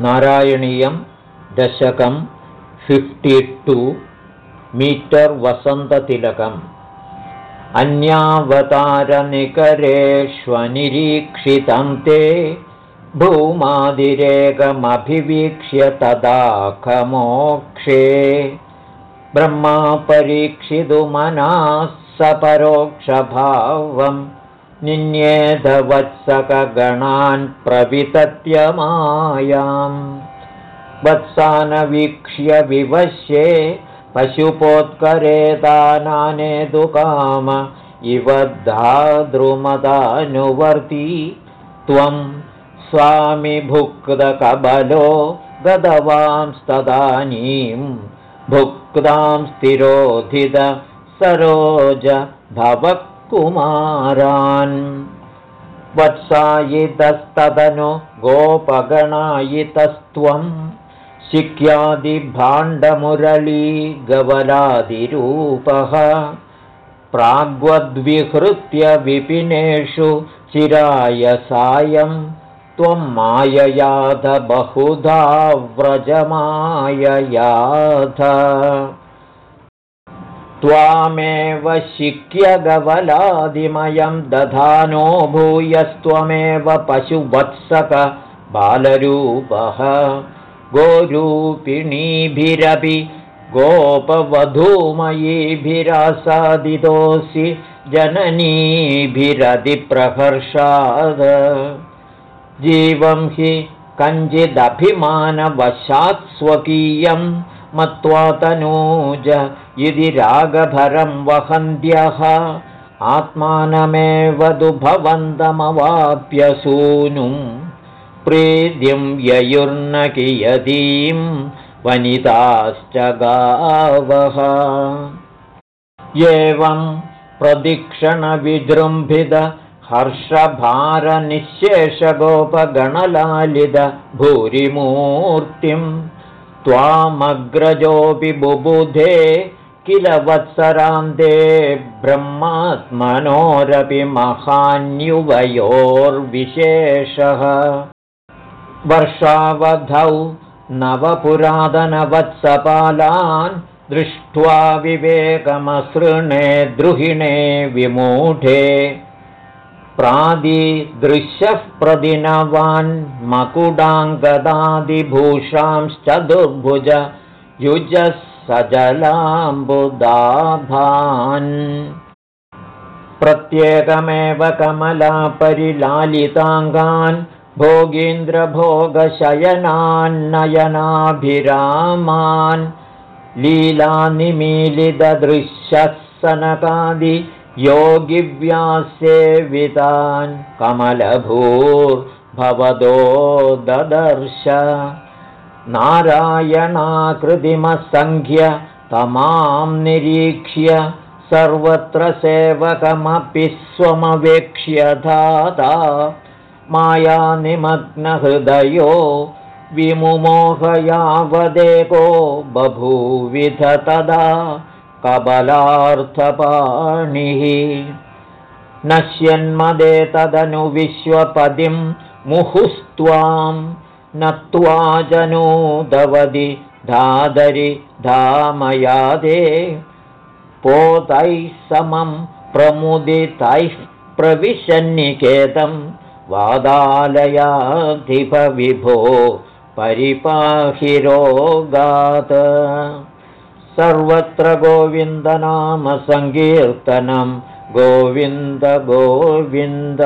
नारायणीयं दशकं fifty two metre वसन्ततिलकम्। अन्यावतारनिकरेष्वनिरीक्षितं ते भूमादिरेकमभिवीक्ष्य तदाखमोक्षे। ब्रह्मा परीक्षितुमनाः सपरोक्षभावं निन्येधवत्सकगणान् प्रवितत्यमायाम्। वत्सानवीक्ष्य विवश्ये पशुपोत्करेतानानेदुकाम इव धाद्रुमदानुवर्ती। त्वं स्वामिभुक्तकबलो गतवांस्तदानीं भुक्तां स्थिरोधित सरोज भवकुमारान् वत्सायितस्तदनु गोपगणायितस्त्वम् शिक्यादिभाण्डमुरलीगवलादिरूपः प्राग्वद्विहृत्य विपिनेषु चिराय सायं त्वं माययाध बहुधा व्रजमाययाध त्वामेव शिक्यगवलादिमयं दधानो भूयस्त्वमेव पशुवत्सक बालरूपः गोरूपिणीभिरपि गोपवधूमयीभिरासादितोऽसि जननीभिरधिप्रहर्षाद जीवं हि कञ्चिदभिमानवशात् स्वकीयं मत्वा तनूज यदि रागभरं वहन्त्यः आत्मानमेव दुभवन्तमवाप्यसूनुम् प्रीतिं ययुर्न कियतीं वनिताश्च गावः। एवं प्रदीक्षणविजृम्भित हर्षभारनिःशेषगोपगणलालित भूरिमूर्तिं त्वामग्रजोऽपि बुबुधे किल वत्सरान्ते ब्रह्मात्मनोरपि महान्युवयोर्विशेषः। वर्षावधौ नवपुरातनवत्सपालान् दृष्ट्वा विवेकमसृणे द्रुहिणे विमूढे प्रादिदृश्यः प्रदिनवान् मकुडाङ्गदादिभूषांश्चतुर्भुज युजः सजलाम्बुदाभान्। प्रत्येकमेव कमलापरिलालिताङ्गान् भोगीन्द्रभोगशयनान्नयनाभिरामान् लीलानिमीलितदृश्यः सनकादि योगिव्यासेवितान् कमलभूर्भवदो ददर्श। नारायणाकृतिमसङ्ख्य तमां निरीक्ष्य सर्वत्र सेवकमपि स्वमवेक्ष्य धाता। मायानिमग्नहृदयो विमुमोहयावदेको बभूविध तदा कबलार्थपाणिः। नश्यन्मदे तदनु विश्वपदिं मुहुस्त्वां नत्वा जनूदवदि धादरि धामयादे। पोतैः समं प्रमुदितैः प्रविशन्निकेतं वादालयाधिपविभो परिपाहि रोगात् सर्वत्र गोविन्दनामसङ्कीर्तनं गोविन्द गोविन्द